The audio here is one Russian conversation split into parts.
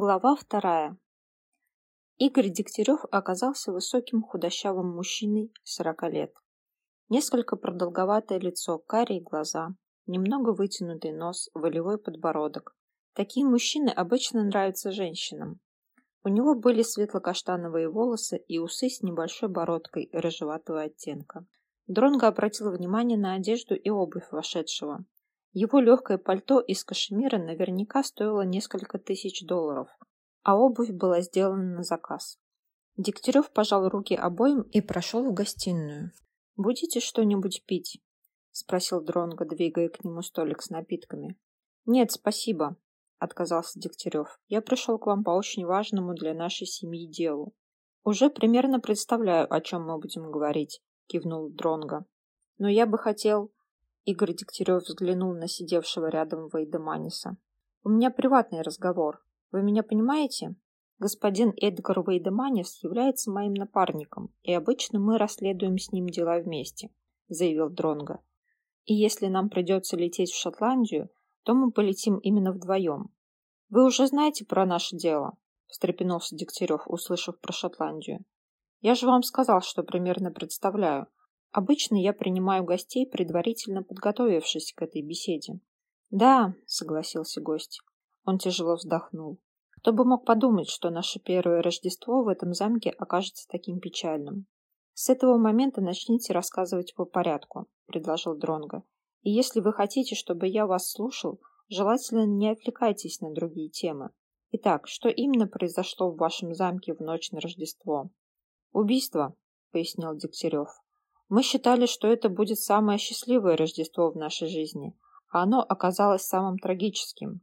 Глава вторая. Игорь Дегтярев оказался высоким худощавым мужчиной сорока лет. Несколько продолговатое лицо, карие глаза, немного вытянутый нос, волевой подбородок. Такие мужчины обычно нравятся женщинам. У него были светло-каштановые волосы и усы с небольшой бородкой рыжеватого оттенка. Дронго обратил внимание на одежду и обувь вошедшего. Его легкое пальто из кашемира наверняка стоило несколько тысяч долларов, а обувь была сделана на заказ. Дегтярев пожал руки обоим и прошел в гостиную. «Будете что-нибудь пить?» — спросил Дронго, двигая к нему столик с напитками. «Нет, спасибо», — отказался Дегтярев. «Я пришел к вам по очень важному для нашей семьи делу». «Уже примерно представляю, о чем мы будем говорить», — кивнул Дронго. «Но я бы хотел...» Игорь Дегтярев взглянул на сидевшего рядом Вейдеманиса. «У меня приватный разговор. Вы меня понимаете? Господин Эдгар Вейдеманис является моим напарником, и обычно мы расследуем с ним дела вместе», — заявил Дронго. «И если нам придется лететь в Шотландию, то мы полетим именно вдвоем. Вы уже знаете про наше дело?» — встрепенулся Дегтярев, услышав про Шотландию. «Я же вам сказал, что примерно представляю, Обычно я принимаю гостей, предварительно подготовившись к этой беседе. Да, согласился гость. Он тяжело вздохнул. Кто бы мог подумать, что наше первое Рождество в этом замке окажется таким печальным. С этого момента начните рассказывать по порядку, предложил Дронго. И если вы хотите, чтобы я вас слушал, желательно не отвлекайтесь на другие темы. Итак, что именно произошло в вашем замке в ночь на Рождество? Убийство, пояснил Дегтярев. Мы считали, что это будет самое счастливое Рождество в нашей жизни, а оно оказалось самым трагическим.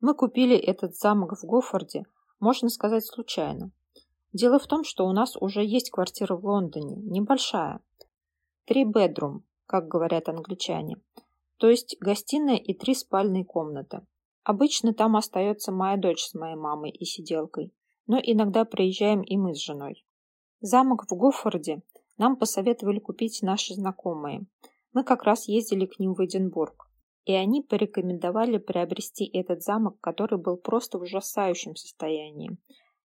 Мы купили этот замок в Гофорде, можно сказать, случайно. Дело в том, что у нас уже есть квартира в Лондоне, небольшая. Три бедрум, как говорят англичане. То есть гостиная и три спальные комнаты. Обычно там остается моя дочь с моей мамой и сиделкой, но иногда приезжаем и мы с женой. Замок в Гофорде нам посоветовали купить наши знакомые. Мы как раз ездили к ним в Эдинбург. И они порекомендовали приобрести этот замок, который был просто в ужасающем состоянии.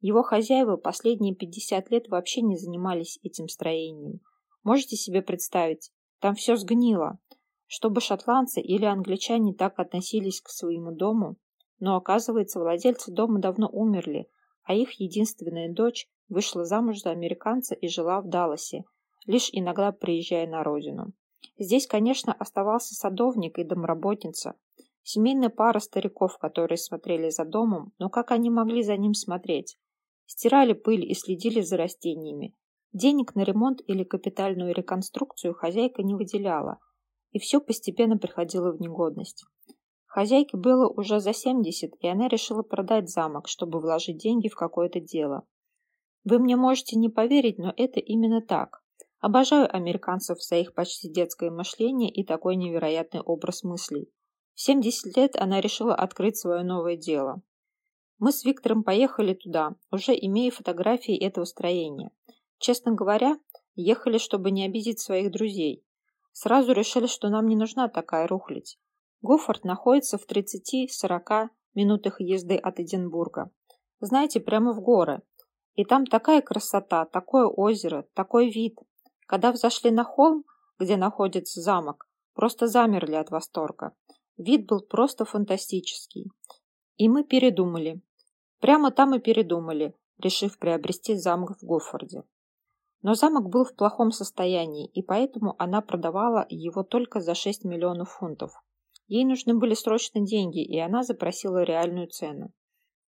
Его хозяева последние 50 лет вообще не занимались этим строением. Можете себе представить, там все сгнило. Чтобы шотландцы или англичане так относились к своему дому, но оказывается, владельцы дома давно умерли, а их единственная дочь вышла замуж за американца и жила в Далласе, лишь иногда приезжая на родину. Здесь, конечно, оставался садовник и домработница, семейная пара стариков, которые смотрели за домом, но как они могли за ним смотреть? Стирали пыль и следили за растениями. Денег на ремонт или капитальную реконструкцию хозяйка не выделяла, и все постепенно приходило в негодность. Хозяйке было уже за 70, и она решила продать замок, чтобы вложить деньги в какое-то дело. Вы мне можете не поверить, но это именно так. Обожаю американцев за их почти детское мышление и такой невероятный образ мыслей. В 70 лет она решила открыть свое новое дело. Мы с Виктором поехали туда, уже имея фотографии этого строения. Честно говоря, ехали, чтобы не обидеть своих друзей. Сразу решили, что нам не нужна такая рухлядь. Гофорд находится в 30-40 минутах езды от Эдинбурга. Знаете, прямо в горы. И там такая красота, такое озеро, такой вид. Когда взошли на холм, где находится замок, просто замерли от восторга. Вид был просто фантастический. И мы передумали. Прямо там и передумали, решив приобрести замок в Гофорде. Но замок был в плохом состоянии, и поэтому она продавала его только за 6 миллионов фунтов. Ей нужны были срочно деньги, и она запросила реальную цену.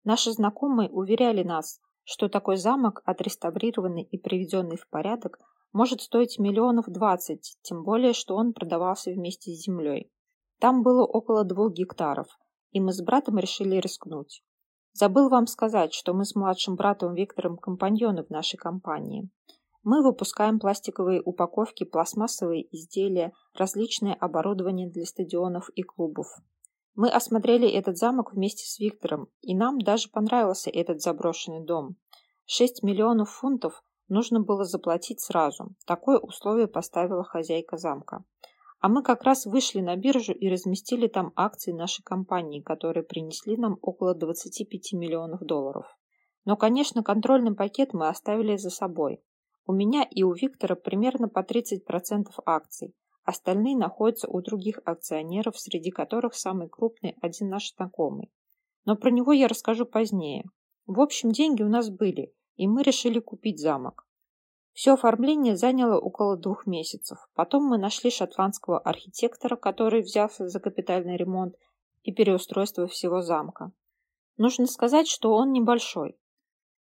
Наши знакомые уверяли нас, что такой замок, отреставрированный и приведенный в порядок, может стоить миллионов двадцать, тем более, что он продавался вместе с землей. Там было около двух гектаров, и мы с братом решили рискнуть. Забыл вам сказать, что мы с младшим братом Виктором компаньоны в нашей компании. Мы выпускаем пластиковые упаковки, пластмассовые изделия, различное оборудование для стадионов и клубов. Мы осмотрели этот замок вместе с Виктором, и нам даже понравился этот заброшенный дом. Шесть миллионов фунтов нужно было заплатить сразу. Такое условие поставила хозяйка замка. А мы как раз вышли на биржу и разместили там акции нашей компании, которые принесли нам около 25 миллионов долларов. Но, конечно, контрольный пакет мы оставили за собой. У меня и у Виктора примерно по 30% акций. Остальные находятся у других акционеров, среди которых самый крупный один наш знакомый. Но про него я расскажу позднее. В общем, деньги у нас были, и мы решили купить замок. Все оформление заняло около двух месяцев. Потом мы нашли шотландского архитектора, который взялся за капитальный ремонт и переустройство всего замка. Нужно сказать, что он небольшой.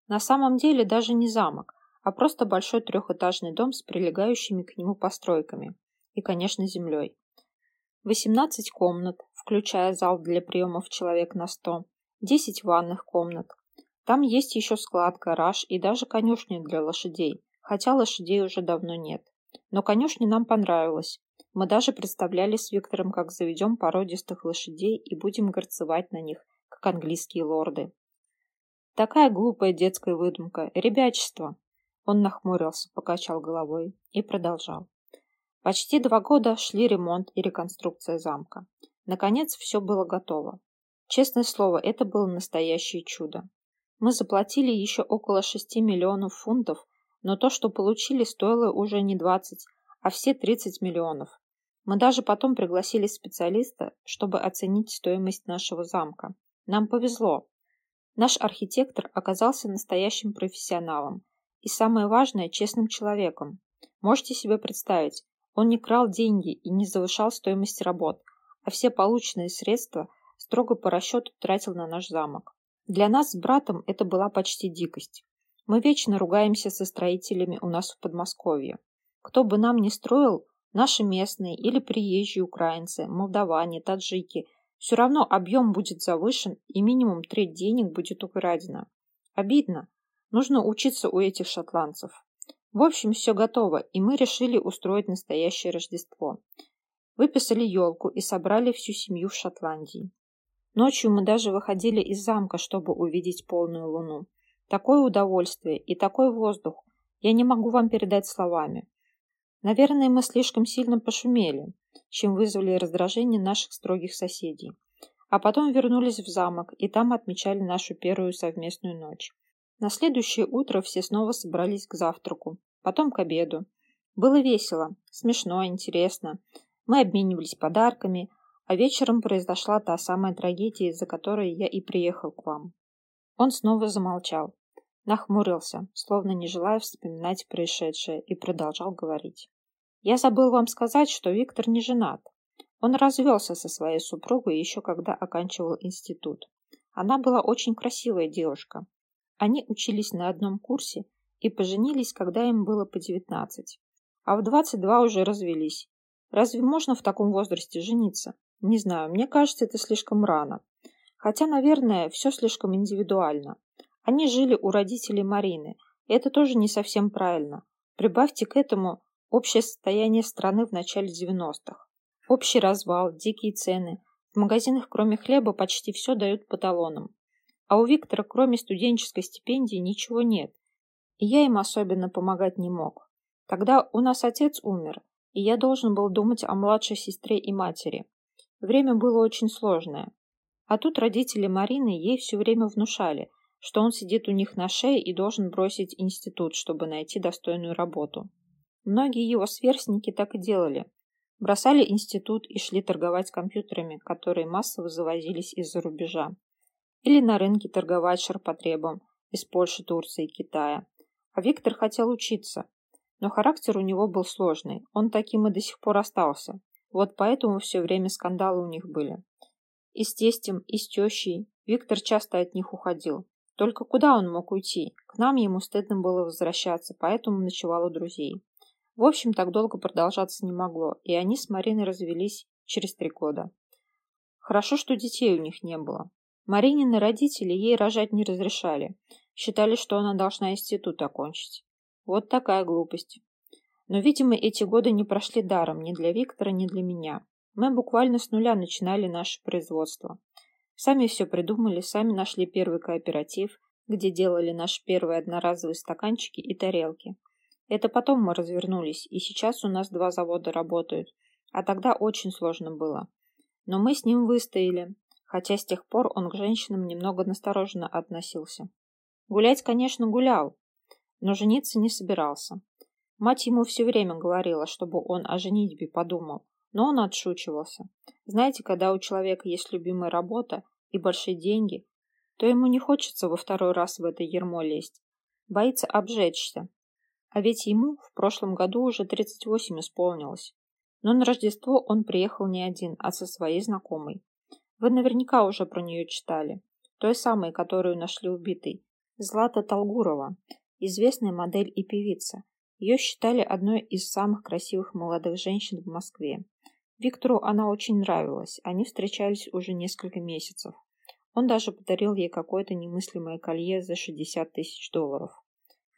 На самом деле даже не замок, а просто большой трехэтажный дом с прилегающими к нему постройками и, конечно, землей. 18 комнат, включая зал для приемов человек на 100, 10 ванных комнат. Там есть еще склад, гараж и даже конюшня для лошадей, хотя лошадей уже давно нет. Но конюшня нам понравилась. Мы даже представляли с Виктором, как заведем породистых лошадей и будем горцевать на них, как английские лорды. Такая глупая детская выдумка, ребячество. Он нахмурился, покачал головой и продолжал. Почти два года шли ремонт и реконструкция замка. Наконец все было готово. Честное слово, это было настоящее чудо. Мы заплатили еще около 6 миллионов фунтов, но то, что получили, стоило уже не 20, а все 30 миллионов. Мы даже потом пригласили специалиста, чтобы оценить стоимость нашего замка. Нам повезло. Наш архитектор оказался настоящим профессионалом и, самое важное, честным человеком. Можете себе представить, он не крал деньги и не завышал стоимость работ, а все полученные средства строго по расчету тратил на наш замок. Для нас с братом это была почти дикость. Мы вечно ругаемся со строителями у нас в Подмосковье. Кто бы нам ни строил, наши местные или приезжие украинцы, молдаване, таджики, все равно объем будет завышен и минимум треть денег будет украдено. Обидно. Нужно учиться у этих шотландцев. В общем, все готово, и мы решили устроить настоящее Рождество. Выписали елку и собрали всю семью в Шотландии. Ночью мы даже выходили из замка, чтобы увидеть полную луну. Такое удовольствие и такой воздух я не могу вам передать словами. Наверное, мы слишком сильно пошумели, чем вызвали раздражение наших строгих соседей. А потом вернулись в замок и там отмечали нашу первую совместную ночь. На следующее утро все снова собрались к завтраку, потом к обеду. Было весело, смешно, интересно. Мы обменивались подарками, а вечером произошла та самая трагедия, из-за которой я и приехал к вам. Он снова замолчал, нахмурился, словно не желая вспоминать происшедшее, и продолжал говорить. Я забыл вам сказать, что Виктор не женат. Он развелся со своей супругой еще когда оканчивал институт. Она была очень красивая девушка, они учились на одном курсе и поженились, когда им было по 19. А в 22 уже развелись. Разве можно в таком возрасте жениться? Не знаю, мне кажется, это слишком рано. Хотя, наверное, все слишком индивидуально. Они жили у родителей Марины, это тоже не совсем правильно. Прибавьте к этому общее состояние страны в начале 90-х. Общий развал, дикие цены. В магазинах, кроме хлеба, почти все дают по талонам. А у Виктора, кроме студенческой стипендии, ничего нет. И я им особенно помогать не мог. Тогда у нас отец умер, и я должен был думать о младшей сестре и матери. Время было очень сложное. А тут родители Марины ей все время внушали, что он сидит у них на шее и должен бросить институт, чтобы найти достойную работу. Многие его сверстники так и делали. Бросали институт и шли торговать компьютерами, которые массово завозились из-за рубежа или на рынке торговать ширпотребом из Польши, Турции и Китая. А Виктор хотел учиться, но характер у него был сложный, он таким и до сих пор остался. Вот поэтому все время скандалы у них были. И с тестем, и с тещей. Виктор часто от них уходил. Только куда он мог уйти? К нам ему стыдно было возвращаться, поэтому ночевал у друзей. В общем, так долго продолжаться не могло, и они с Мариной развелись через три года. Хорошо, что детей у них не было. Маринины родители ей рожать не разрешали. Считали, что она должна институт окончить. Вот такая глупость. Но, видимо, эти годы не прошли даром ни для Виктора, ни для меня. Мы буквально с нуля начинали наше производство. Сами все придумали, сами нашли первый кооператив, где делали наши первые одноразовые стаканчики и тарелки. Это потом мы развернулись, и сейчас у нас два завода работают, А тогда очень сложно было. Но мы с ним выстояли, хотя с тех пор он к женщинам немного настороженно относился. Гулять, конечно, гулял, но жениться не собирался. Мать ему все время говорила, чтобы он о женитьбе подумал, но он отшучивался. Знаете, когда у человека есть любимая работа и большие деньги, то ему не хочется во второй раз в это ермо лезть. Боится обжечься. А ведь ему в прошлом году уже 38 исполнилось. Но на Рождество он приехал не один, а со своей знакомой. Вы наверняка уже про нее читали. Той самой, которую нашли убитой. Злата Толгурова, известная модель и певица. Ее считали одной из самых красивых молодых женщин в Москве. Виктору она очень нравилась, они встречались уже несколько месяцев. Он даже подарил ей какое-то немыслимое колье за 60 тысяч долларов.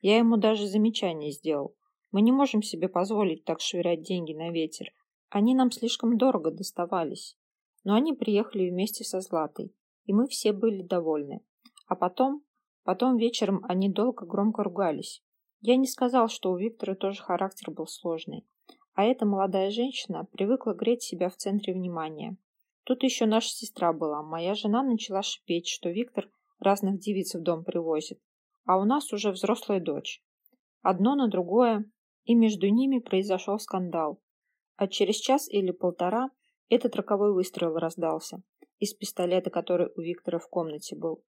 Я ему даже замечание сделал. Мы не можем себе позволить так швырять деньги на ветер. Они нам слишком дорого доставались. Но они приехали вместе со Златой, и мы все были довольны. А потом, потом вечером они долго громко ругались. Я не сказал, что у Виктора тоже характер был сложный. А эта молодая женщина привыкла греть себя в центре внимания. Тут еще наша сестра была. Моя жена начала шипеть, что Виктор разных девиц в дом привозит. А у нас уже взрослая дочь. Одно на другое, и между ними произошел скандал. А через час или полтора этот роковой выстрел раздался из пистолета, который у Виктора в комнате был.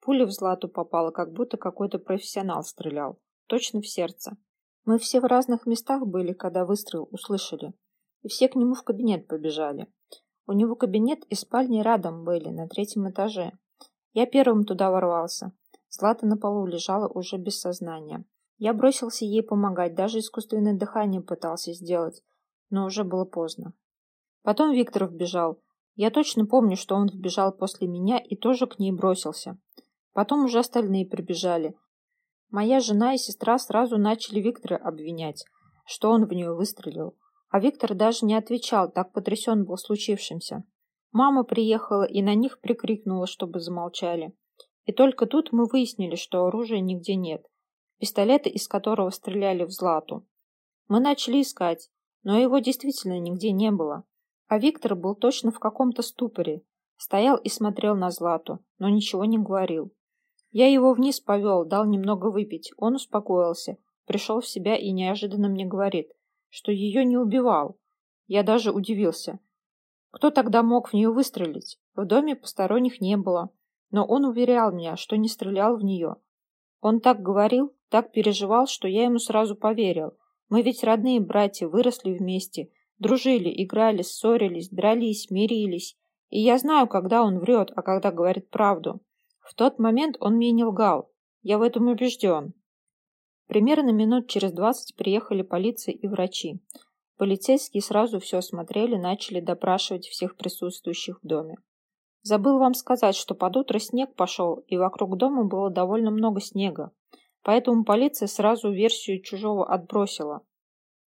Пуля в Злату попала, как будто какой-то профессионал стрелял точно в сердце. Мы все в разных местах были, когда выстрел услышали, и все к нему в кабинет побежали. У него кабинет и спальни рядом были, на третьем этаже. Я первым туда ворвался. Злата на полу лежала уже без сознания. Я бросился ей помогать, даже искусственное дыхание пытался сделать, но уже было поздно. Потом Виктор вбежал. Я точно помню, что он вбежал после меня и тоже к ней бросился. Потом уже остальные прибежали, Моя жена и сестра сразу начали Виктора обвинять, что он в нее выстрелил. А Виктор даже не отвечал, так потрясен был случившимся. Мама приехала и на них прикрикнула, чтобы замолчали. И только тут мы выяснили, что оружия нигде нет. Пистолета, из которого стреляли в Злату. Мы начали искать, но его действительно нигде не было. А Виктор был точно в каком-то ступоре. Стоял и смотрел на Злату, но ничего не говорил. Я его вниз повел, дал немного выпить. Он успокоился, пришел в себя и неожиданно мне говорит, что ее не убивал. Я даже удивился. Кто тогда мог в нее выстрелить? В доме посторонних не было. Но он уверял меня, что не стрелял в нее. Он так говорил, так переживал, что я ему сразу поверил. Мы ведь родные братья, выросли вместе, дружили, играли, ссорились, дрались, мирились. И я знаю, когда он врет, а когда говорит правду. В тот момент он мне не лгал. Я в этом убежден. Примерно минут через двадцать приехали полиция и врачи. Полицейские сразу все осмотрели, начали допрашивать всех присутствующих в доме. Забыл вам сказать, что под утро снег пошел, и вокруг дома было довольно много снега. Поэтому полиция сразу версию чужого отбросила.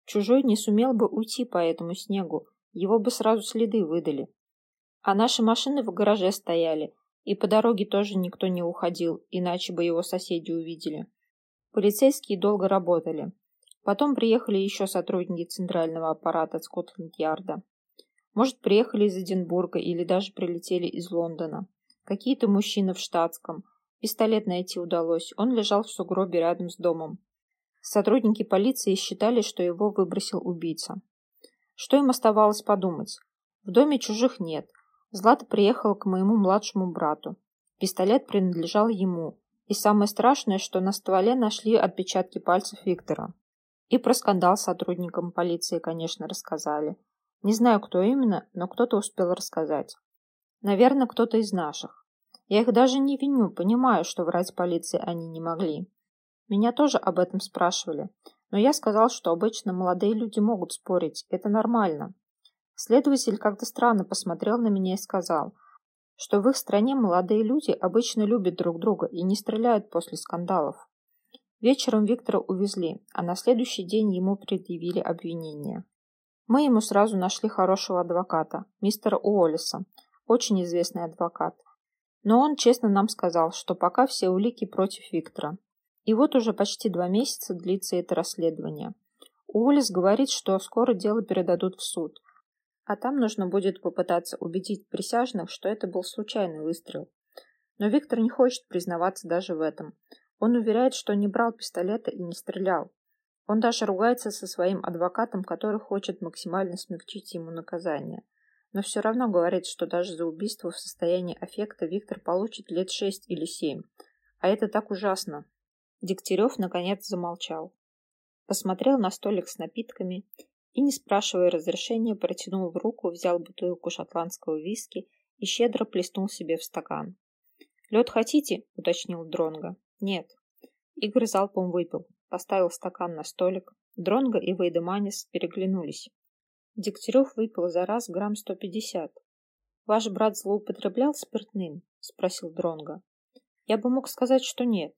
Чужой не сумел бы уйти по этому снегу, его бы сразу следы выдали. А наши машины в гараже стояли, и по дороге тоже никто не уходил, иначе бы его соседи увидели. Полицейские долго работали. Потом приехали еще сотрудники центрального аппарата Скотланд-Ярда. Может, приехали из Эдинбурга или даже прилетели из Лондона. Какие-то мужчины в штатском. Пистолет найти удалось. Он лежал в сугробе рядом с домом. Сотрудники полиции считали, что его выбросил убийца. Что им оставалось подумать? В доме чужих нет, Злата приехала к моему младшему брату. Пистолет принадлежал ему. И самое страшное, что на стволе нашли отпечатки пальцев Виктора. И про скандал сотрудникам полиции, конечно, рассказали. Не знаю, кто именно, но кто-то успел рассказать. Наверное, кто-то из наших. Я их даже не виню, понимаю, что врать полиции они не могли. Меня тоже об этом спрашивали, но я сказал, что обычно молодые люди могут спорить, это нормально. Следователь как-то странно посмотрел на меня и сказал, что в их стране молодые люди обычно любят друг друга и не стреляют после скандалов. Вечером Виктора увезли, а на следующий день ему предъявили обвинение. Мы ему сразу нашли хорошего адвоката, мистера Уоллеса, очень известный адвокат. Но он честно нам сказал, что пока все улики против Виктора. И вот уже почти два месяца длится это расследование. Уоллес говорит, что скоро дело передадут в суд – А там нужно будет попытаться убедить присяжных, что это был случайный выстрел. Но Виктор не хочет признаваться даже в этом. Он уверяет, что не брал пистолета и не стрелял. Он даже ругается со своим адвокатом, который хочет максимально смягчить ему наказание. Но все равно говорит, что даже за убийство в состоянии аффекта Виктор получит лет шесть или семь. А это так ужасно. Дегтярев наконец замолчал. Посмотрел на столик с напитками и, не спрашивая разрешения, протянул в руку, взял бутылку шотландского виски и щедро плеснул себе в стакан. «Лед хотите?» — уточнил Дронго. «Нет». Игорь залпом выпил, поставил стакан на столик. Дронго и Вейдеманис переглянулись. Дегтярев выпил за раз грамм сто пятьдесят. «Ваш брат злоупотреблял спиртным?» — спросил Дронго. «Я бы мог сказать, что нет,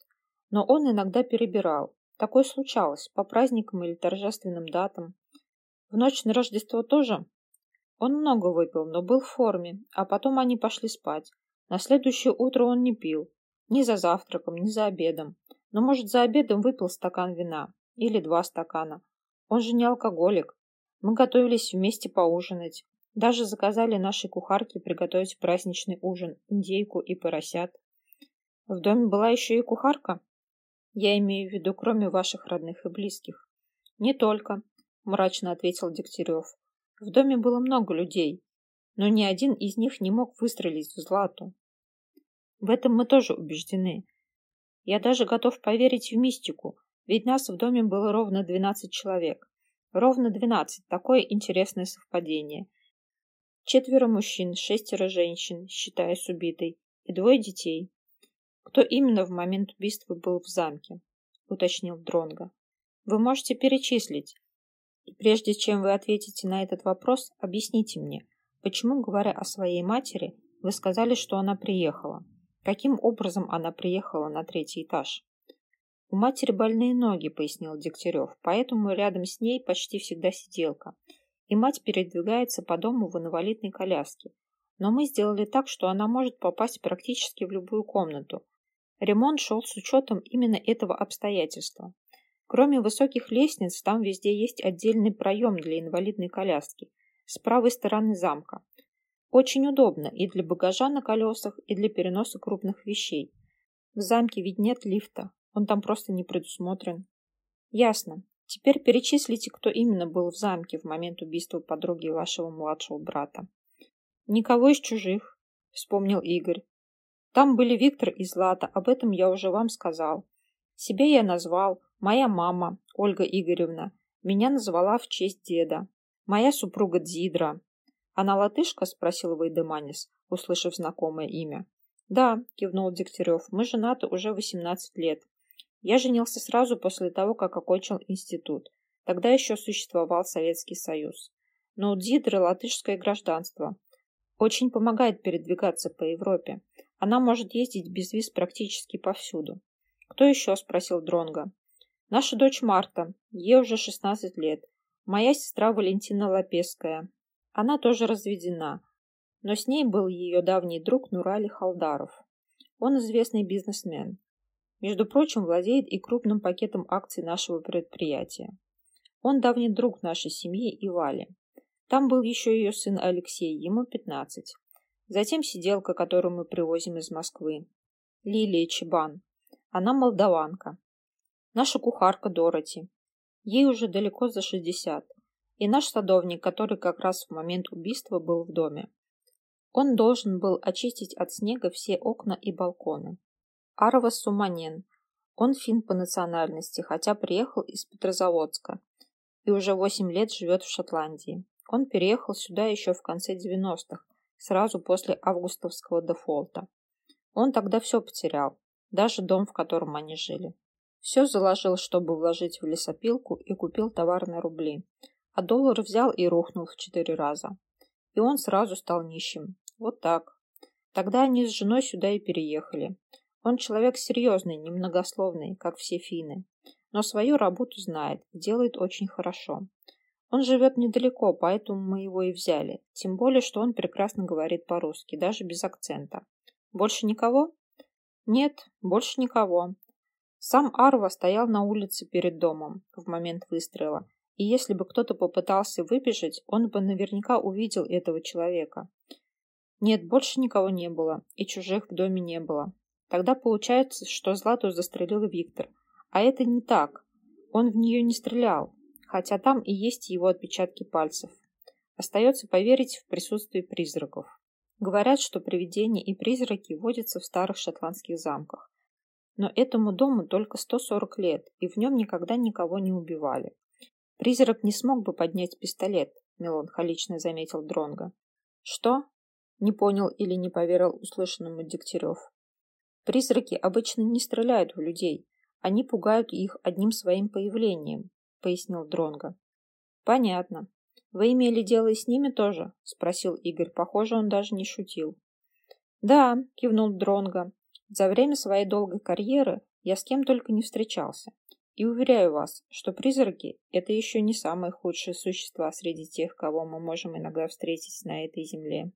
но он иногда перебирал. Такое случалось, по праздникам или торжественным датам. В ночь на Рождество тоже? Он много выпил, но был в форме, а потом они пошли спать. На следующее утро он не пил. Ни за завтраком, ни за обедом. Но, может, за обедом выпил стакан вина. Или два стакана. Он же не алкоголик. Мы готовились вместе поужинать. Даже заказали нашей кухарке приготовить праздничный ужин, индейку и поросят. В доме была еще и кухарка? Я имею в виду, кроме ваших родных и близких. Не только, мрачно ответил Дегтярев. В доме было много людей, но ни один из них не мог выстрелить в Злату. В этом мы тоже убеждены. Я даже готов поверить в мистику, ведь нас в доме было ровно двенадцать человек. Ровно двенадцать. Такое интересное совпадение. Четверо мужчин, шестеро женщин, считая с убитой, и двое детей. Кто именно в момент убийства был в замке? уточнил Дронга. Вы можете перечислить, и прежде чем вы ответите на этот вопрос, объясните мне, почему, говоря о своей матери, вы сказали, что она приехала? Каким образом она приехала на третий этаж? У матери больные ноги, пояснил Дегтярев, поэтому рядом с ней почти всегда сиделка. И мать передвигается по дому в инвалидной коляске. Но мы сделали так, что она может попасть практически в любую комнату. Ремонт шел с учетом именно этого обстоятельства. Кроме высоких лестниц, там везде есть отдельный проем для инвалидной коляски с правой стороны замка. Очень удобно и для багажа на колесах, и для переноса крупных вещей. В замке ведь нет лифта, он там просто не предусмотрен. Ясно. Теперь перечислите, кто именно был в замке в момент убийства подруги вашего младшего брата. Никого из чужих, вспомнил Игорь. Там были Виктор и Злата, об этом я уже вам сказал. Себе я назвал, Моя мама, Ольга Игоревна, меня назвала в честь деда. Моя супруга Дзидра. Она латышка? Спросил Вейдеманис, услышав знакомое имя. Да, кивнул Дегтярев, мы женаты уже 18 лет. Я женился сразу после того, как окончил институт. Тогда еще существовал Советский Союз. Но у Дзидры латышское гражданство. Очень помогает передвигаться по Европе. Она может ездить без виз практически повсюду. Кто еще? спросил Дронга. Наша дочь Марта, ей уже 16 лет. Моя сестра Валентина Лапеская. Она тоже разведена, но с ней был ее давний друг Нурали Халдаров. Он известный бизнесмен. Между прочим, владеет и крупным пакетом акций нашего предприятия. Он давний друг нашей семьи и Вали. Там был еще ее сын Алексей, ему 15. Затем сиделка, которую мы привозим из Москвы. Лилия Чебан. Она молдаванка наша кухарка Дороти. Ей уже далеко за шестьдесят. И наш садовник, который как раз в момент убийства был в доме. Он должен был очистить от снега все окна и балконы. Арва Суманен. Он фин по национальности, хотя приехал из Петрозаводска и уже восемь лет живет в Шотландии. Он переехал сюда еще в конце 90-х, сразу после августовского дефолта. Он тогда все потерял, даже дом, в котором они жили. Все заложил, чтобы вложить в лесопилку и купил товар на рубли. А доллар взял и рухнул в четыре раза. И он сразу стал нищим. Вот так. Тогда они с женой сюда и переехали. Он человек серьезный, немногословный, как все финны. Но свою работу знает, делает очень хорошо. Он живет недалеко, поэтому мы его и взяли. Тем более, что он прекрасно говорит по-русски, даже без акцента. Больше никого? Нет, больше никого. Сам Арва стоял на улице перед домом в момент выстрела И если бы кто-то попытался выбежать, он бы наверняка увидел этого человека. Нет, больше никого не было, и чужих в доме не было. Тогда получается, что Злату застрелил Виктор. А это не так. Он в нее не стрелял, хотя там и есть его отпечатки пальцев. Остается поверить в присутствие призраков. Говорят, что привидения и призраки водятся в старых шотландских замках. Но этому дому только 140 лет, и в нем никогда никого не убивали. Призрак не смог бы поднять пистолет, меланхолично заметил Дронга. Что? Не понял или не поверил услышанному Дегтярев. Призраки обычно не стреляют в людей, они пугают их одним своим появлением, пояснил Дронга. Понятно. Вы имели дело и с ними тоже? спросил Игорь. Похоже, он даже не шутил. Да, кивнул Дронга. За время своей долгой карьеры я с кем только не встречался. И уверяю вас, что призраки – это еще не самые худшие существа среди тех, кого мы можем иногда встретить на этой земле.